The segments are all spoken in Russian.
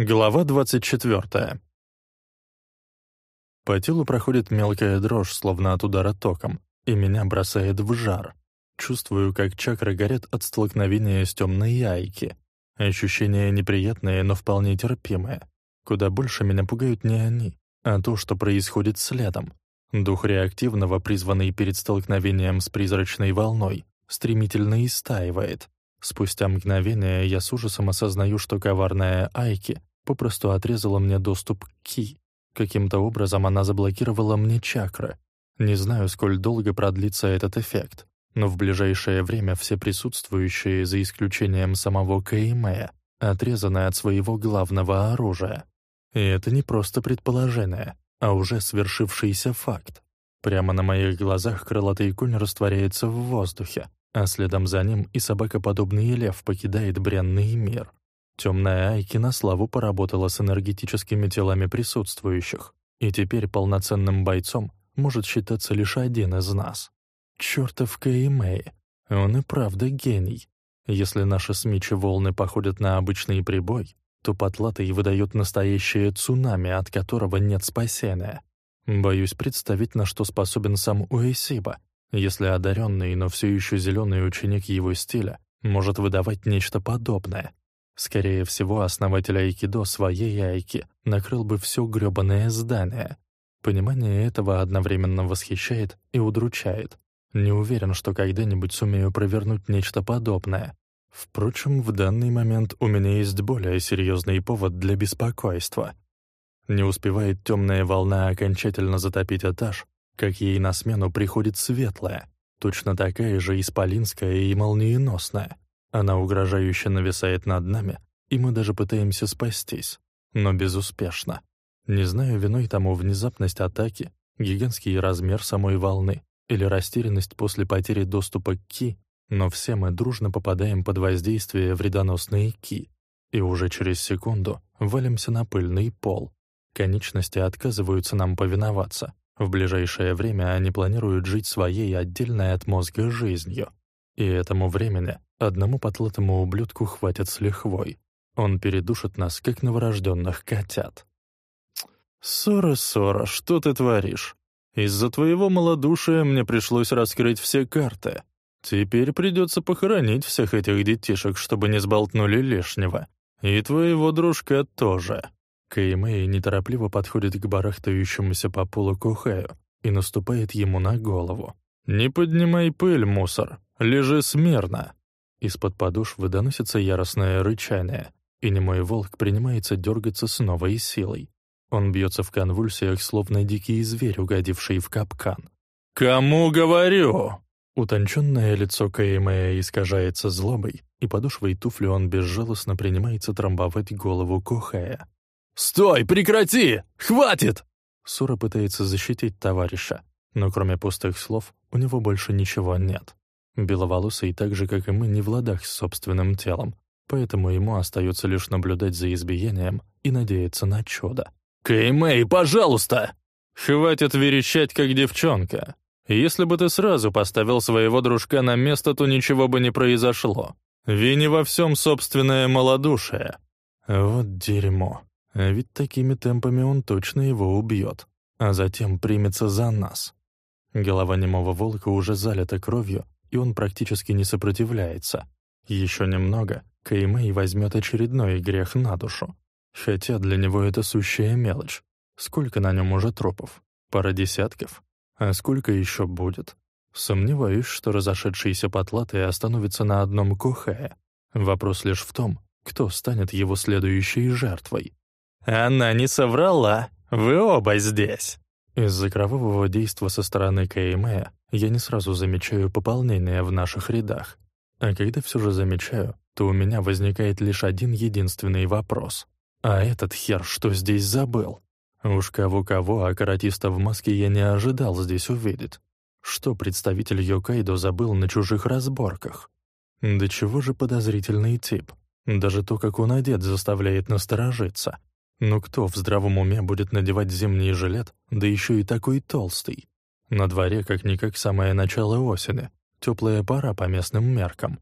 Глава 24. По телу проходит мелкая дрожь, словно от удара током, и меня бросает в жар. Чувствую, как чакры горят от столкновения с темной яйки. Ощущения неприятные, но вполне терпимые. Куда больше меня пугают не они, а то, что происходит следом. Дух реактивного, призванный перед столкновением с призрачной волной, стремительно истаивает. Спустя мгновение я с ужасом осознаю, что коварная Айки попросту отрезала мне доступ к Ки. Каким-то образом она заблокировала мне чакры. Не знаю, сколь долго продлится этот эффект, но в ближайшее время все присутствующие, за исключением самого Кэймэя, отрезаны от своего главного оружия. И это не просто предположение, а уже свершившийся факт. Прямо на моих глазах крылатый конь растворяется в воздухе, а следом за ним и собакоподобный лев покидает бренный мир. Темная Айки на славу поработала с энергетическими телами присутствующих, и теперь полноценным бойцом может считаться лишь один из нас. Чёртов Кэймэй, он и правда гений. Если наши смичи волны походят на обычный прибой, то потлатый выдает настоящее цунами, от которого нет спасения. Боюсь представить, на что способен сам Уэсиба, если одаренный, но все еще зеленый ученик его стиля может выдавать нечто подобное. Скорее всего, основатель айкидо своей айки накрыл бы все грёбаное здание. Понимание этого одновременно восхищает и удручает. Не уверен, что когда-нибудь сумею провернуть нечто подобное. Впрочем, в данный момент у меня есть более серьезный повод для беспокойства. Не успевает темная волна окончательно затопить этаж, как ей на смену приходит светлая, точно такая же исполинская и молниеносная. Она угрожающе нависает над нами, и мы даже пытаемся спастись, но безуспешно. Не знаю, виной тому внезапность атаки, гигантский размер самой волны или растерянность после потери доступа к Ки, но все мы дружно попадаем под воздействие вредоносной Ки, и уже через секунду валимся на пыльный пол. Конечности отказываются нам повиноваться. В ближайшее время они планируют жить своей отдельной от мозга жизнью. И этому времени одному потлатому ублюдку хватит с лихвой. Он передушит нас, как новорожденных котят. «Сора, Сора, что ты творишь? Из-за твоего малодушия мне пришлось раскрыть все карты. Теперь придется похоронить всех этих детишек, чтобы не сболтнули лишнего. И твоего дружка тоже». Кэймэй неторопливо подходит к барахтающемуся по полу Кухаю и наступает ему на голову. «Не поднимай пыль, мусор! Лежи смирно!» Из-под подошвы доносится яростное рычание, и немой волк принимается дергаться с новой силой. Он бьется в конвульсиях, словно дикий зверь, угодивший в капкан. «Кому говорю?» Утонченное лицо Каэмея искажается злобой, и подошвой туфли он безжалостно принимается трамбовать голову Кохая. «Стой! Прекрати! Хватит!» Сура пытается защитить товарища, но кроме пустых слов у него больше ничего нет. Беловолосый, так же, как и мы, не в ладах с собственным телом, поэтому ему остается лишь наблюдать за избиением и надеяться на чудо. «Кэймэй, пожалуйста!» «Хватит верещать, как девчонка. Если бы ты сразу поставил своего дружка на место, то ничего бы не произошло. Вини во всем собственное малодушие». Вот дерьмо. Ведь такими темпами он точно его убьет, а затем примется за нас. Голова немого волка уже залита кровью, и он практически не сопротивляется. Еще немного, Кэймэй возьмет очередной грех на душу. Хотя для него это сущая мелочь. Сколько на нем уже трупов? Пара десятков? А сколько еще будет? Сомневаюсь, что разошедшийся потлатый остановится на одном Кохае. Вопрос лишь в том, кто станет его следующей жертвой. «Она не соврала. Вы оба здесь». Из-за кровавого действа со стороны КМЭ я не сразу замечаю пополнение в наших рядах. А когда все же замечаю, то у меня возникает лишь один единственный вопрос. А этот хер что здесь забыл? Уж кого-кого, а каратиста в маске я не ожидал здесь увидеть. Что представитель Йокайдо забыл на чужих разборках? Да чего же подозрительный тип? Даже то, как он одет, заставляет насторожиться. Но кто в здравом уме будет надевать зимний жилет, да еще и такой толстый? На дворе как-никак самое начало осени, теплая пора по местным меркам.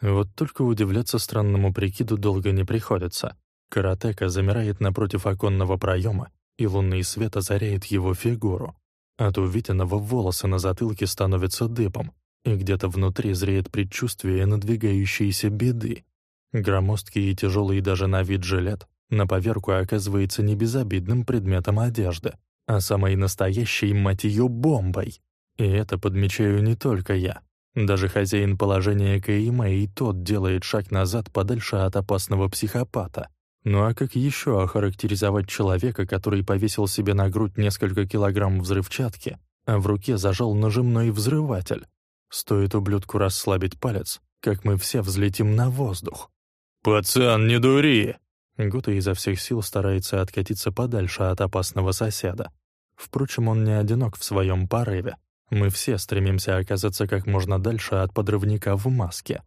Вот только удивляться странному прикиду долго не приходится. Каратека замирает напротив оконного проема, и лунный свет озаряет его фигуру. От увиденного волосы на затылке становятся дыбом, и где-то внутри зреет предчувствие надвигающейся беды. Громоздкий и тяжелый даже на вид жилет на поверку оказывается не безобидным предметом одежды, а самой настоящей, мать ее, бомбой. И это подмечаю не только я. Даже хозяин положения Каима и тот делает шаг назад подальше от опасного психопата. Ну а как еще охарактеризовать человека, который повесил себе на грудь несколько килограмм взрывчатки, а в руке зажал нажимной взрыватель? Стоит ублюдку расслабить палец, как мы все взлетим на воздух. «Пацан, не дури!» Гута изо всех сил старается откатиться подальше от опасного соседа. Впрочем, он не одинок в своем порыве. Мы все стремимся оказаться как можно дальше от подрывника в маске.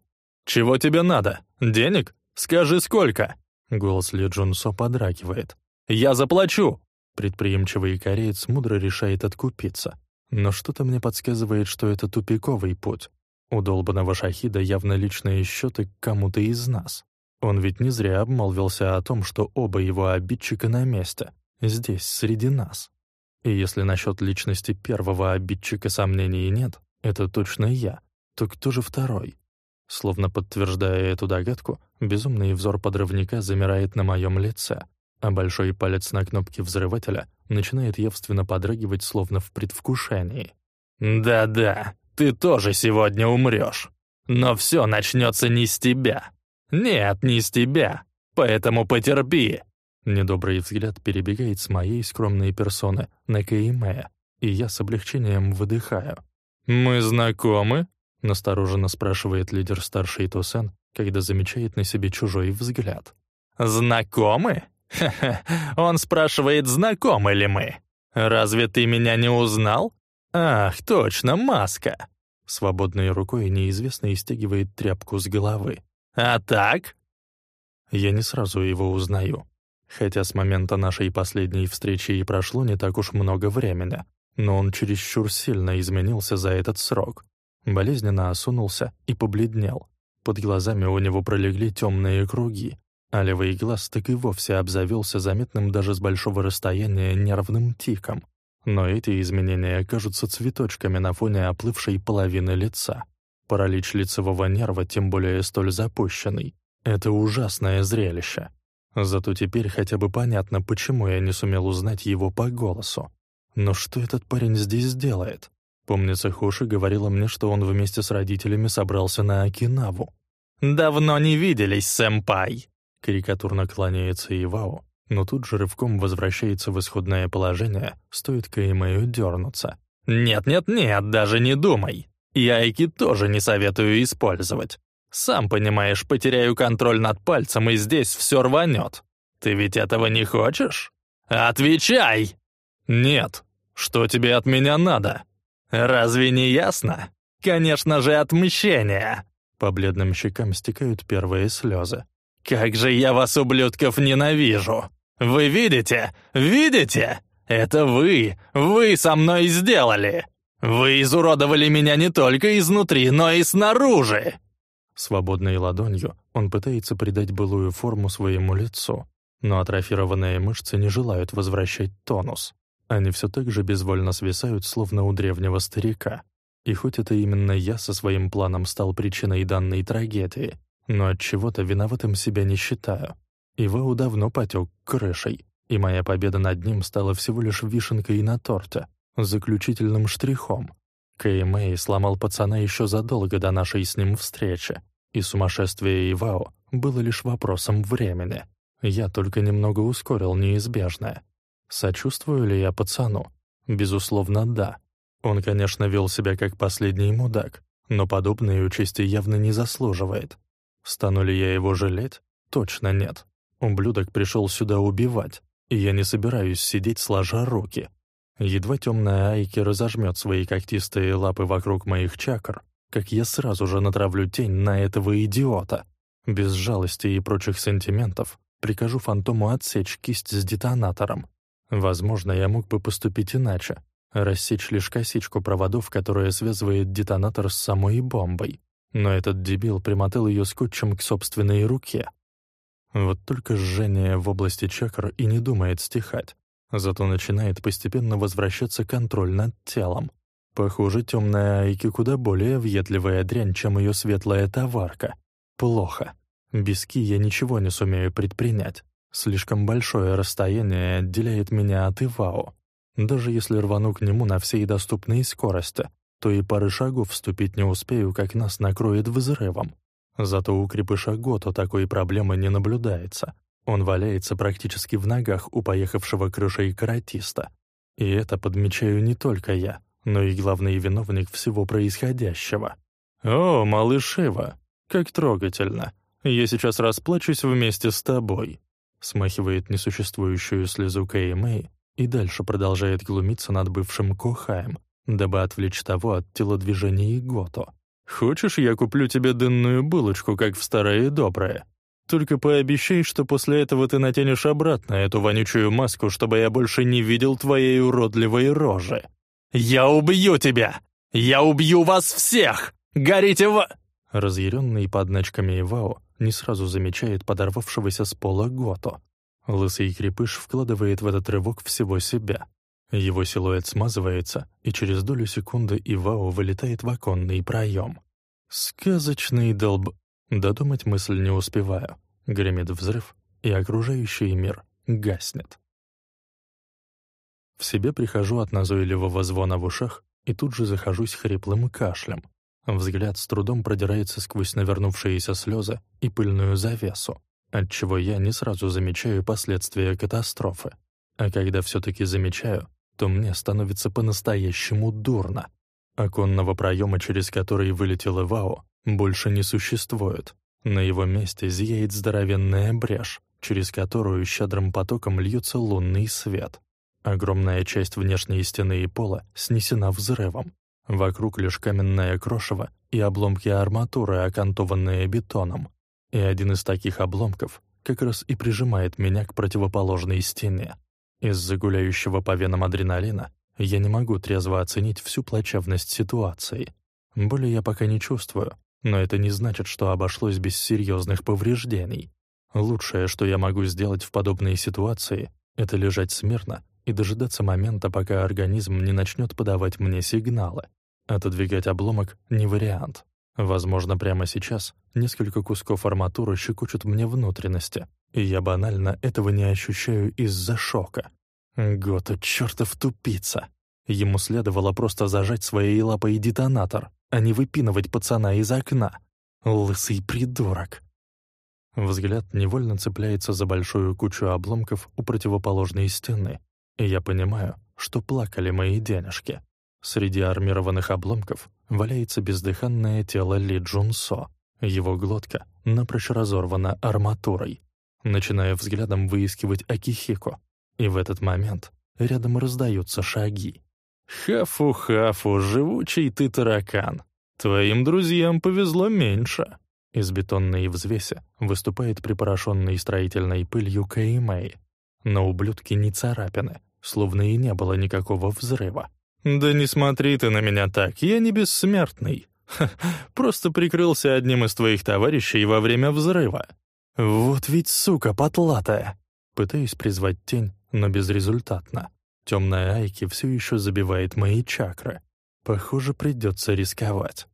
«Чего тебе надо? Денег? Скажи, сколько?» Голос Ли Джунсо подрагивает. «Я заплачу!» Предприимчивый кореец мудро решает откупиться. Но что-то мне подсказывает, что это тупиковый путь. У долбанного шахида явно личные счеты к кому-то из нас. Он ведь не зря обмолвился о том, что оба его обидчика на месте, здесь, среди нас. И если насчет личности первого обидчика сомнений нет, это точно я, то кто же второй? Словно подтверждая эту догадку, безумный взор подрывника замирает на моем лице, а большой палец на кнопке взрывателя начинает явственно подрагивать, словно в предвкушении. «Да-да, ты тоже сегодня умрешь. Но все начнется не с тебя. Нет, не с тебя. Поэтому потерпи». Недобрый взгляд перебегает с моей скромной персоны на Каимея, и я с облегчением выдыхаю. «Мы знакомы?» — настороженно спрашивает лидер старший Тусен, когда замечает на себе чужой взгляд. «Знакомы? Ха-ха, он спрашивает, знакомы ли мы. Разве ты меня не узнал? Ах, точно, маска!» Свободной рукой неизвестный стягивает тряпку с головы. «А так?» Я не сразу его узнаю. Хотя с момента нашей последней встречи и прошло не так уж много времени, но он чересчур сильно изменился за этот срок болезненно осунулся и побледнел. Под глазами у него пролегли темные круги, а левый глаз так и вовсе обзавелся заметным даже с большого расстояния нервным тиком. Но эти изменения кажутся цветочками на фоне оплывшей половины лица. Паралич лицевого нерва, тем более столь запущенный. Это ужасное зрелище. Зато теперь хотя бы понятно, почему я не сумел узнать его по голосу. Но что этот парень здесь делает? Помнится, Хоши говорила мне, что он вместе с родителями собрался на Окинаву. «Давно не виделись, сэмпай!» Карикатурно кланяется Ивао, но тут же рывком возвращается в исходное положение, стоит Каймею дернуться. «Нет-нет-нет, даже не думай! Яйки тоже не советую использовать. Сам понимаешь, потеряю контроль над пальцем, и здесь все рванет. Ты ведь этого не хочешь? Отвечай!» «Нет. Что тебе от меня надо?» «Разве не ясно? Конечно же, отмщение!» По бледным щекам стекают первые слезы. «Как же я вас, ублюдков, ненавижу! Вы видите? Видите? Это вы! Вы со мной сделали! Вы изуродовали меня не только изнутри, но и снаружи!» Свободной ладонью он пытается придать былую форму своему лицу, но атрофированные мышцы не желают возвращать тонус. Они все так же безвольно свисают, словно у древнего старика. И хоть это именно я со своим планом стал причиной данной трагедии, но от чего-то виноватым себя не считаю. Ивау давно потек крышей, и моя победа над ним стала всего лишь вишенкой на торте, заключительным штрихом. Кэй сломал пацана еще задолго до нашей с ним встречи, и сумасшествие Ивао было лишь вопросом времени. Я только немного ускорил неизбежное. Сочувствую ли я пацану? Безусловно, да. Он, конечно, вел себя как последний мудак, но подобной участи явно не заслуживает. Стану ли я его жалеть? Точно нет. Ублюдок пришел сюда убивать, и я не собираюсь сидеть сложа руки. Едва темная Айки разожмет свои когтистые лапы вокруг моих чакр, как я сразу же натравлю тень на этого идиота. Без жалости и прочих сантиментов прикажу фантому отсечь кисть с детонатором, Возможно, я мог бы поступить иначе, рассечь лишь косичку проводов, которая связывает детонатор с самой бомбой. Но этот дебил примотал ее скотчем к собственной руке. Вот только жжение в области чакр и не думает стихать. Зато начинает постепенно возвращаться контроль над телом. Похоже, темная Айки куда более въедливая дрянь, чем ее светлая товарка. Плохо. Без Ки я ничего не сумею предпринять. Слишком большое расстояние отделяет меня от Ивао. Даже если рвану к нему на всей доступной скорости, то и пары шагов вступить не успею, как нас накроет взрывом. Зато у крепыша Гото такой проблемы не наблюдается. Он валяется практически в ногах у поехавшего крышей каратиста. И это подмечаю не только я, но и главный виновник всего происходящего. «О, малыш Ива, как трогательно. Я сейчас расплачусь вместе с тобой», смахивает несуществующую слезу Кэй Мэй и дальше продолжает глумиться над бывшим Кохаем, дабы отвлечь того от телодвижений Гото. «Хочешь, я куплю тебе дынную булочку, как в старое доброе? Только пообещай, что после этого ты натянешь обратно эту вонючую маску, чтобы я больше не видел твоей уродливой рожи». «Я убью тебя! Я убью вас всех! Горите в...» Разъяренный подначками Ивао не сразу замечает подорвавшегося с пола Гото. Лысый крепыш вкладывает в этот рывок всего себя. Его силуэт смазывается, и через долю секунды Ивао вылетает в оконный проем. Сказочный долб... Додумать мысль не успеваю. Гремит взрыв, и окружающий мир гаснет. В себе прихожу от назойливого звона в ушах и тут же захожусь хриплым кашлем. Взгляд с трудом продирается сквозь навернувшиеся слезы и пыльную завесу, отчего я не сразу замечаю последствия катастрофы. А когда все-таки замечаю, то мне становится по-настоящему дурно. Оконного проема, через который вылетел Ивао, больше не существует. На его месте зияет здоровенная брешь, через которую щедрым потоком льется лунный свет. Огромная часть внешней стены и пола снесена взрывом, Вокруг лишь каменное крошево и обломки арматуры, окантованные бетоном. И один из таких обломков как раз и прижимает меня к противоположной стене. Из-за гуляющего по венам адреналина я не могу трезво оценить всю плачевность ситуации. Боли я пока не чувствую, но это не значит, что обошлось без серьезных повреждений. Лучшее, что я могу сделать в подобной ситуации, это лежать смирно и дожидаться момента, пока организм не начнет подавать мне сигналы. Отодвигать обломок — не вариант. Возможно, прямо сейчас несколько кусков арматуры щекочут мне внутренности, и я банально этого не ощущаю из-за шока. Гота чертов тупица. Ему следовало просто зажать своей лапой детонатор, а не выпинывать пацана из окна. Лысый придурок. Взгляд невольно цепляется за большую кучу обломков у противоположной стены, и я понимаю, что плакали мои денежки. Среди армированных обломков валяется бездыханное тело Ли Джунсо. Его глотка напрочь разорвана арматурой. Начинаю взглядом выискивать Акихико. И в этот момент рядом раздаются шаги. «Хафу-хафу, живучий ты таракан! Твоим друзьям повезло меньше!» Из бетонной взвеси выступает припорошенный строительной пылью Кэймэй. На ублюдке не царапины, словно и не было никакого взрыва. «Да не смотри ты на меня так, я не бессмертный. Ха, просто прикрылся одним из твоих товарищей во время взрыва. Вот ведь сука потлатая!» Пытаюсь призвать тень, но безрезультатно. Темная Айки все еще забивает мои чакры. Похоже, придется рисковать.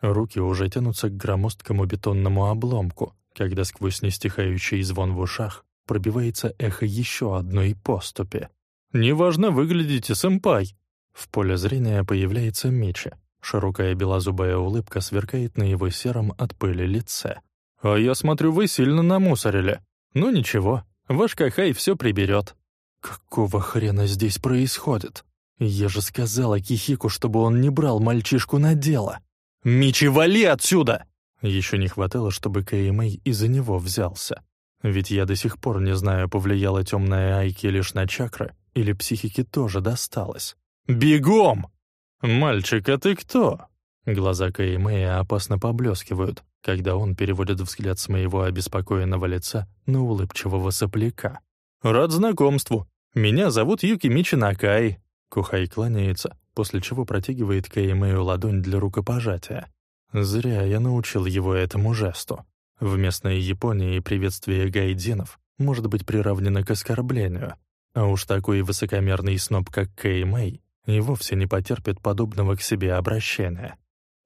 Руки уже тянутся к громоздкому бетонному обломку, когда сквозь нестихающий звон в ушах пробивается эхо еще одной поступи. «Неважно выглядите, сэмпай!» В поле зрения появляется Мичи. Широкая белозубая улыбка сверкает на его сером от пыли лице. «А я смотрю, вы сильно намусорили. Ну ничего, ваш Кахай все приберет». «Какого хрена здесь происходит? Я же сказала Кихику, чтобы он не брал мальчишку на дело». «Мичи, вали отсюда!» Еще не хватало, чтобы Кэймэй из-за него взялся. Ведь я до сих пор не знаю, повлияла темная Айки лишь на чакры, или психике тоже досталось. «Бегом!» «Мальчик, а ты кто?» Глаза Каимея опасно поблескивают, когда он переводит взгляд с моего обеспокоенного лица на улыбчивого сопляка. «Рад знакомству. Меня зовут Юки Мичи Накай». Кухай кланяется, после чего протягивает Каимею ладонь для рукопожатия. Зря я научил его этому жесту. В местной Японии приветствие гайдзинов может быть приравнено к оскорблению, а уж такой высокомерный сноб, как Кэй Мэй, и вовсе не потерпит подобного к себе обращения.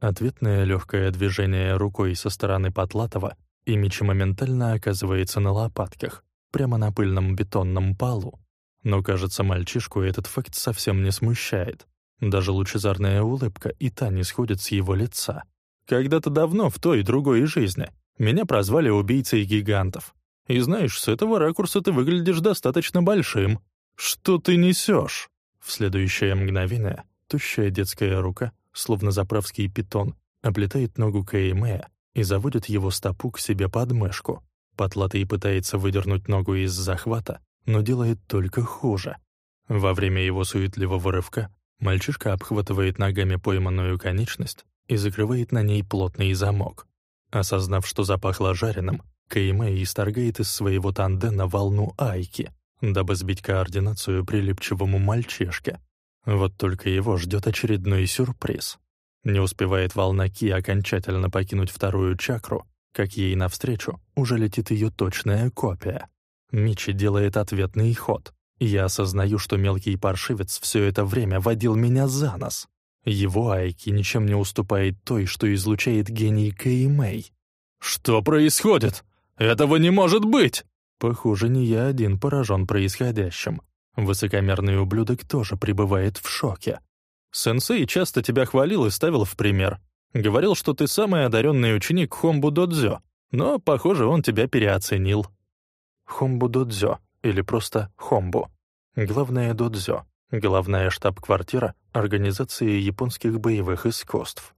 Ответное легкое движение рукой со стороны Потлатова, и Мичи моментально оказывается на лопатках, прямо на пыльном бетонном полу. Но, кажется, мальчишку этот факт совсем не смущает. Даже лучезарная улыбка и та не сходит с его лица. Когда-то давно, в той и другой жизни, меня прозвали убийцей гигантов. И знаешь, с этого ракурса ты выглядишь достаточно большим. Что ты несешь? В следующее мгновение тощая детская рука, словно заправский питон, оплетает ногу Кэймэя и заводит его стопу к себе под мышку. Потлатый пытается выдернуть ногу из захвата, но делает только хуже. Во время его суетливого рывка мальчишка обхватывает ногами пойманную конечность и закрывает на ней плотный замок. Осознав, что запахло жареным, Кэймэй исторгает из своего тандена волну айки, дабы сбить координацию прилипчивому мальчишке. Вот только его ждет очередной сюрприз. Не успевает волна Ки окончательно покинуть вторую чакру, как ей навстречу уже летит ее точная копия. Мичи делает ответный ход. Я осознаю, что мелкий паршивец все это время водил меня за нос. Его айки ничем не уступает той, что излучает гений Кэймэй. «Что происходит? Этого не может быть!» Похоже, не я один поражен происходящим. Высокомерный ублюдок тоже пребывает в шоке. Сенсей часто тебя хвалил и ставил в пример. Говорил, что ты самый одаренный ученик Хомбу Додзё, но, похоже, он тебя переоценил. Хомбу Додзё, или просто Хомбу. Главное Додзё, главная штаб-квартира Организации японских боевых искусств.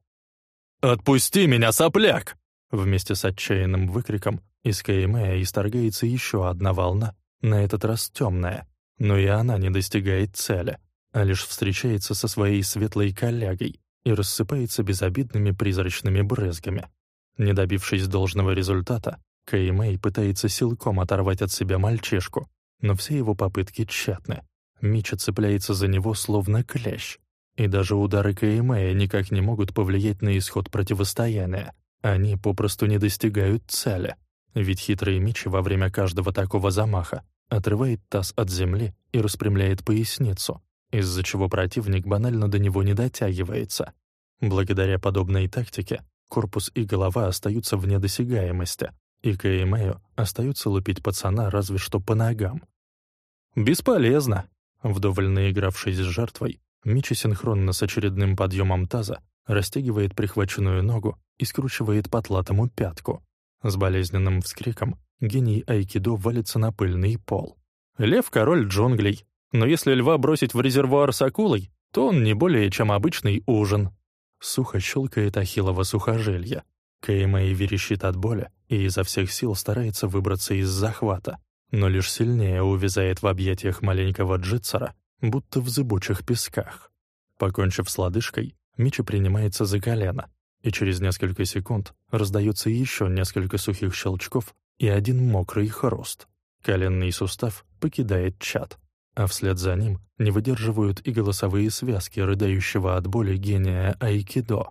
«Отпусти меня, сопляк!» Вместе с отчаянным выкриком из Каэмея исторгается еще одна волна, на этот раз темная, но и она не достигает цели, а лишь встречается со своей светлой коллегой и рассыпается безобидными призрачными брызгами. Не добившись должного результата, Кэй пытается силком оторвать от себя мальчишку, но все его попытки тщетны. Мича цепляется за него словно клещ, и даже удары Кэй никак не могут повлиять на исход противостояния. Они попросту не достигают цели, ведь хитрый Мичи во время каждого такого замаха отрывает таз от земли и распрямляет поясницу, из-за чего противник банально до него не дотягивается. Благодаря подобной тактике корпус и голова остаются вне досягаемости, и Кэймэю остается лупить пацана разве что по ногам. «Бесполезно!» Вдоволь наигравшись с жертвой, Мичи синхронно с очередным подъемом таза растягивает прихваченную ногу и скручивает потлатому пятку. С болезненным вскриком гений айкидо валится на пыльный пол. Лев — король джунглей, но если льва бросить в резервуар с акулой, то он не более чем обычный ужин. Сухо щелкает ахиллово сухожелье. Кэймэй верещит от боли и изо всех сил старается выбраться из захвата, но лишь сильнее увязает в объятиях маленького джитсера, будто в зыбучих песках. Покончив с лодыжкой, Мичи принимается за колено, и через несколько секунд раздается еще несколько сухих щелчков и один мокрый хруст. Коленный сустав покидает чат, а вслед за ним не выдерживают и голосовые связки рыдающего от боли гения айкидо.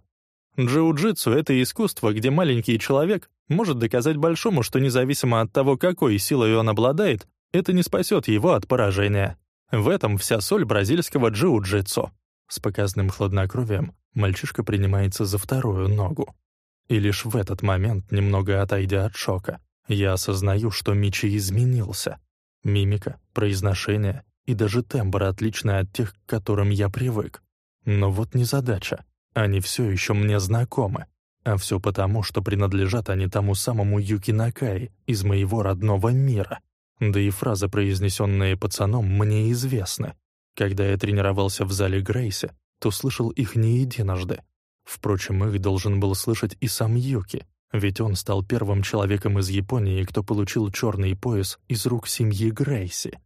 Джиу-джитсу — это искусство, где маленький человек может доказать большому, что независимо от того, какой силой он обладает, это не спасет его от поражения. В этом вся соль бразильского джиу-джитсу. С показным хладнокровием мальчишка принимается за вторую ногу. И лишь в этот момент, немного отойдя от шока, я осознаю, что Мичи изменился. Мимика, произношение и даже тембр отличны от тех, к которым я привык. Но вот незадача. Они все еще мне знакомы. А все потому, что принадлежат они тому самому Юки Накай из моего родного мира. Да и фразы, произнесенные пацаном, мне известны. Когда я тренировался в зале Грейси, то слышал их не единожды. Впрочем, их должен был слышать и сам Юки, ведь он стал первым человеком из Японии, кто получил черный пояс из рук семьи Грейси.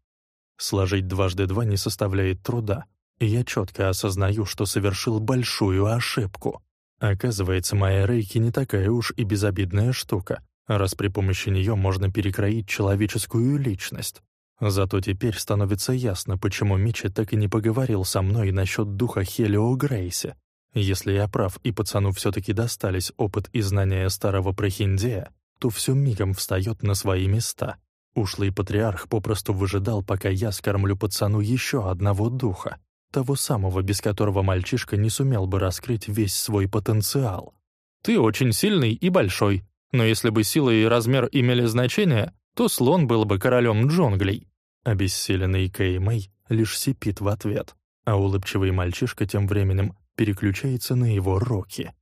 Сложить дважды два не составляет труда, я четко осознаю, что совершил большую ошибку. Оказывается, моя рейки не такая уж и безобидная штука, раз при помощи нее можно перекроить человеческую личность. Зато теперь становится ясно, почему Мичи так и не поговорил со мной насчет духа Хелио Грейси. Если я прав и пацану все-таки достались опыт и знания старого прохиндея, то все мигом встает на свои места. Ушлый патриарх попросту выжидал, пока я скормлю пацану еще одного духа, того самого, без которого мальчишка не сумел бы раскрыть весь свой потенциал. «Ты очень сильный и большой, но если бы сила и размер имели значение, то слон был бы королем джунглей». Обессиленный Кэй Мэй лишь сипит в ответ, а улыбчивый мальчишка тем временем переключается на его роки.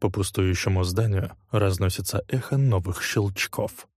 По пустующему зданию разносится эхо новых щелчков.